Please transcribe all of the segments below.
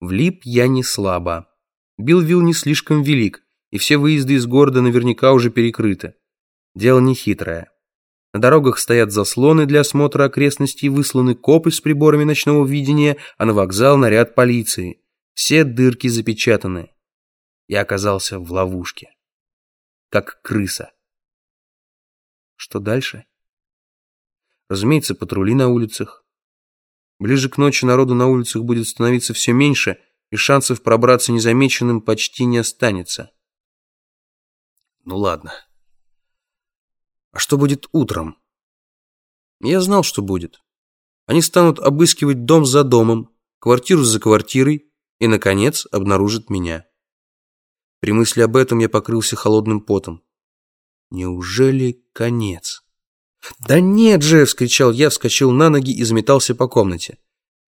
Влип я не слабо. Билвилл не слишком велик, и все выезды из города наверняка уже перекрыты. Дело нехитрое. На дорогах стоят заслоны для осмотра окрестностей, высланы копы с приборами ночного видения, а на вокзал наряд полиции. Все дырки запечатаны. Я оказался в ловушке. Как крыса. Что дальше? Разумеется, патрули на улицах. Ближе к ночи народу на улицах будет становиться все меньше, и шансов пробраться незамеченным почти не останется. Ну ладно. А что будет утром? Я знал, что будет. Они станут обыскивать дом за домом, квартиру за квартирой и, наконец, обнаружат меня. При мысли об этом я покрылся холодным потом. Неужели конец? «Да нет же!» — вскричал я, вскочил на ноги и заметался по комнате.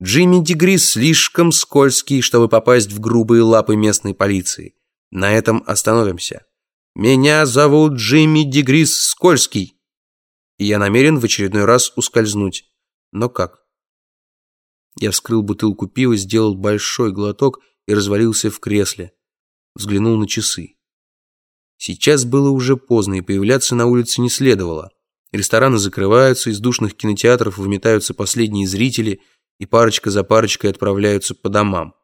Джимми Дегрис слишком скользкий, чтобы попасть в грубые лапы местной полиции. На этом остановимся. Меня зовут Джимми Дегрис Скользкий. И я намерен в очередной раз ускользнуть. Но как? Я вскрыл бутылку пива, сделал большой глоток и развалился в кресле. Взглянул на часы. Сейчас было уже поздно, и появляться на улице не следовало. Рестораны закрываются, из душных кинотеатров выметаются последние зрители, и парочка за парочкой отправляются по домам.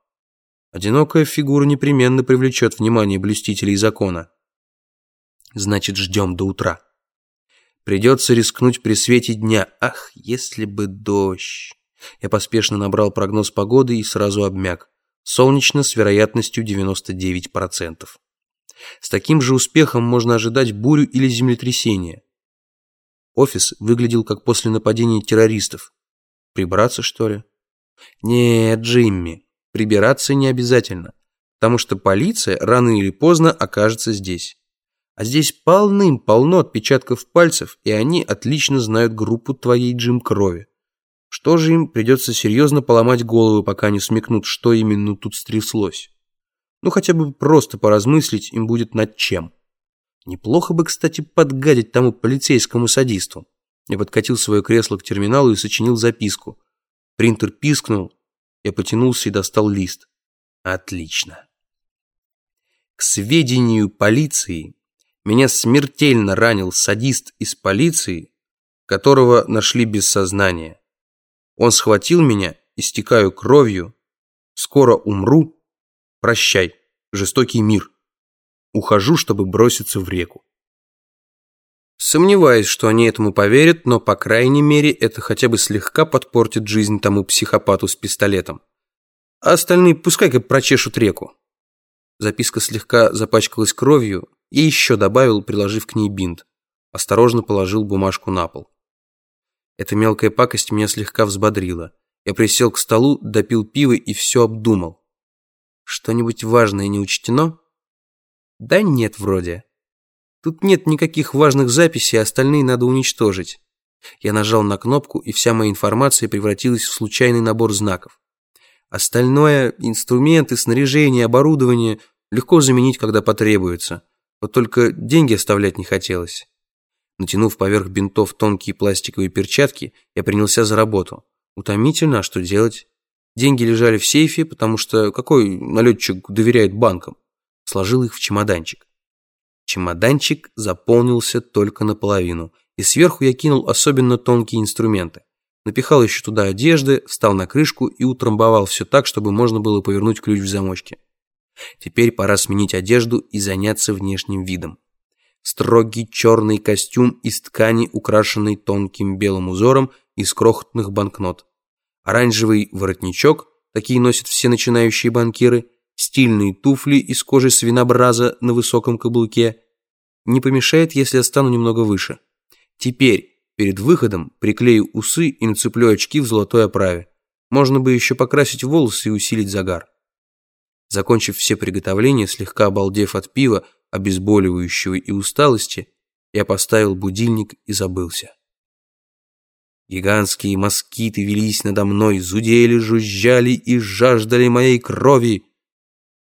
Одинокая фигура непременно привлечет внимание блюстителей закона. Значит, ждем до утра. Придется рискнуть при свете дня. Ах, если бы дождь. Я поспешно набрал прогноз погоды и сразу обмяк. Солнечно с вероятностью 99%. С таким же успехом можно ожидать бурю или землетрясение. Офис выглядел как после нападения террористов. Прибраться, что ли? Нет, Джимми, прибираться не обязательно, потому что полиция рано или поздно окажется здесь. А здесь полным-полно отпечатков пальцев, и они отлично знают группу твоей Джим крови. Что же им придется серьезно поломать голову, пока не смекнут, что именно тут стряслось? Ну, хотя бы просто поразмыслить им будет над чем. Неплохо бы, кстати, подгадить тому полицейскому садисту. Я подкатил свое кресло к терминалу и сочинил записку. Принтер пискнул, я потянулся и достал лист. Отлично. К сведению полиции, меня смертельно ранил садист из полиции, которого нашли без сознания. Он схватил меня, истекаю кровью, скоро умру, прощай, жестокий мир. Ухожу, чтобы броситься в реку. Сомневаюсь, что они этому поверят, но, по крайней мере, это хотя бы слегка подпортит жизнь тому психопату с пистолетом. А остальные пускай-ка прочешут реку. Записка слегка запачкалась кровью и еще добавил, приложив к ней бинт. Осторожно положил бумажку на пол. Эта мелкая пакость меня слегка взбодрила. Я присел к столу, допил пиво и все обдумал. Что-нибудь важное не учтено? Да нет, вроде. Тут нет никаких важных записей, остальные надо уничтожить. Я нажал на кнопку, и вся моя информация превратилась в случайный набор знаков. Остальное – инструменты, снаряжение, оборудование – легко заменить, когда потребуется. Вот только деньги оставлять не хотелось. Натянув поверх бинтов тонкие пластиковые перчатки, я принялся за работу. Утомительно, а что делать? Деньги лежали в сейфе, потому что какой налетчик доверяет банкам? Сложил их в чемоданчик. Чемоданчик заполнился только наполовину, и сверху я кинул особенно тонкие инструменты. Напихал еще туда одежды, встал на крышку и утрамбовал все так, чтобы можно было повернуть ключ в замочке. Теперь пора сменить одежду и заняться внешним видом. Строгий черный костюм из ткани, украшенный тонким белым узором из крохотных банкнот. Оранжевый воротничок, такие носят все начинающие банкиры – стильные туфли из кожи свинобраза на высоком каблуке. Не помешает, если я стану немного выше. Теперь, перед выходом, приклею усы и нацеплю очки в золотой оправе. Можно бы еще покрасить волосы и усилить загар. Закончив все приготовления, слегка обалдев от пива, обезболивающего и усталости, я поставил будильник и забылся. Гигантские москиты велись надо мной, зудели, жужжали и жаждали моей крови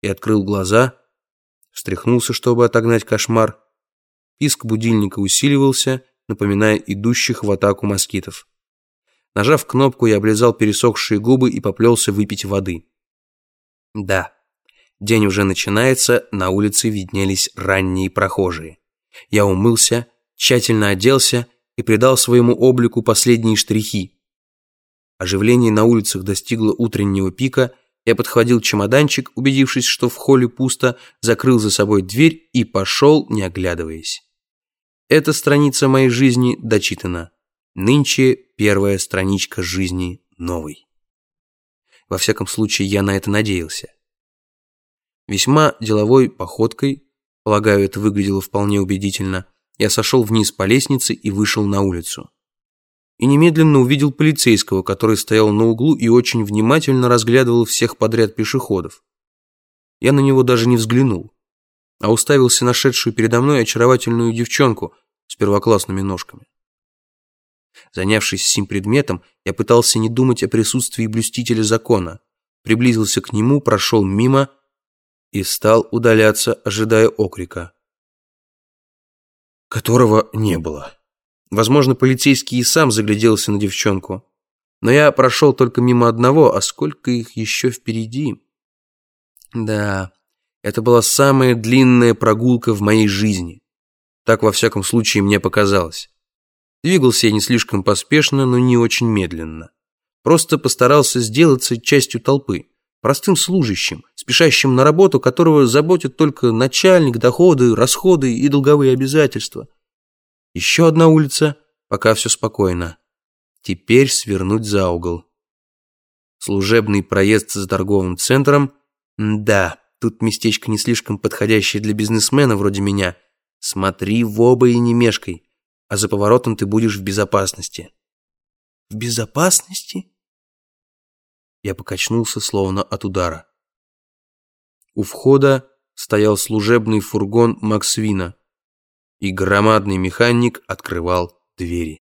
и открыл глаза, встряхнулся, чтобы отогнать кошмар. Писк будильника усиливался, напоминая идущих в атаку москитов. Нажав кнопку, я облизал пересохшие губы и поплелся выпить воды. Да, день уже начинается, на улице виднелись ранние прохожие. Я умылся, тщательно оделся и придал своему облику последние штрихи. Оживление на улицах достигло утреннего пика, я подхватил чемоданчик, убедившись, что в холле пусто, закрыл за собой дверь и пошел, не оглядываясь. Эта страница моей жизни дочитана. Нынче первая страничка жизни новой. Во всяком случае, я на это надеялся. Весьма деловой походкой, полагаю, это выглядело вполне убедительно, я сошел вниз по лестнице и вышел на улицу. И немедленно увидел полицейского, который стоял на углу и очень внимательно разглядывал всех подряд пешеходов. Я на него даже не взглянул, а уставился на шедшую передо мной очаровательную девчонку с первоклассными ножками. Занявшись сим предметом, я пытался не думать о присутствии блюстителя закона, приблизился к нему, прошел мимо и стал удаляться, ожидая окрика которого не было. Возможно, полицейский и сам загляделся на девчонку. Но я прошел только мимо одного, а сколько их еще впереди? Да, это была самая длинная прогулка в моей жизни. Так, во всяком случае, мне показалось. Двигался я не слишком поспешно, но не очень медленно. Просто постарался сделаться частью толпы, простым служащим, спешащим на работу, которого заботят только начальник, доходы, расходы и долговые обязательства. Еще одна улица, пока все спокойно. Теперь свернуть за угол. Служебный проезд за торговым центром. Да, тут местечко не слишком подходящее для бизнесмена вроде меня. Смотри в оба и не мешкай, а за поворотом ты будешь в безопасности. В безопасности? Я покачнулся, словно от удара. У входа стоял служебный фургон Максвина, и громадный механик открывал двери.